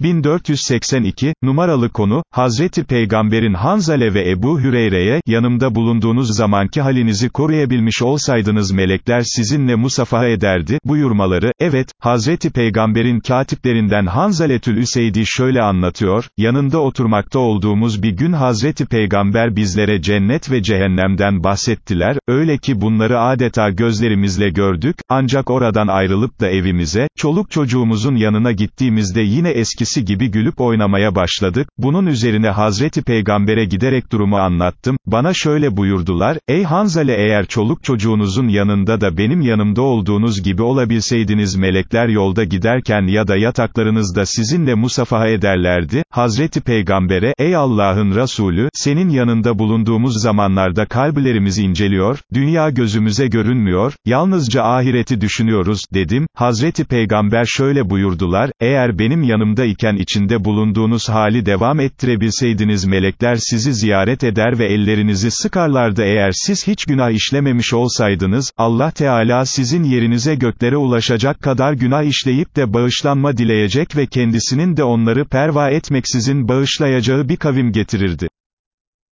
1482, numaralı konu, Hazreti Peygamberin Hanzale ve Ebu Hüreyre'ye, yanımda bulunduğunuz zamanki halinizi koruyabilmiş olsaydınız melekler sizinle musafaha ederdi, buyurmaları, evet, Hazreti Peygamberin katiplerinden Hanzaletül Üseydi şöyle anlatıyor, yanında oturmakta olduğumuz bir gün Hazreti Peygamber bizlere cennet ve cehennemden bahsettiler, öyle ki bunları adeta gözlerimizle gördük, ancak oradan ayrılıp da evimize, çoluk çocuğumuzun yanına gittiğimizde yine eski eskisi gibi gülüp oynamaya başladık, bunun üzerine Hazreti Peygamber'e giderek durumu anlattım, bana şöyle buyurdular, ey Hanzale eğer çoluk çocuğunuzun yanında da benim yanımda olduğunuz gibi olabilseydiniz melekler yolda giderken ya da yataklarınızda sizinle musafaha ederlerdi, Hazreti Peygamber'e, ey Allah'ın Resulü, senin yanında bulunduğumuz zamanlarda kalplerimiz inceliyor, dünya gözümüze görünmüyor, yalnızca ahireti düşünüyoruz, dedim, Hazreti Peygamber şöyle buyurdular, eğer benim yanımda iken içinde bulunduğunuz hali devam ettirebilseydiniz melekler sizi ziyaret eder ve ellerinizi sıkarlardı eğer siz hiç günah işlememiş olsaydınız, Allah Teala sizin yerinize göklere ulaşacak kadar günah işleyip de bağışlanma dileyecek ve kendisinin de onları perva etmeksizin bağışlayacağı bir kavim getirirdi.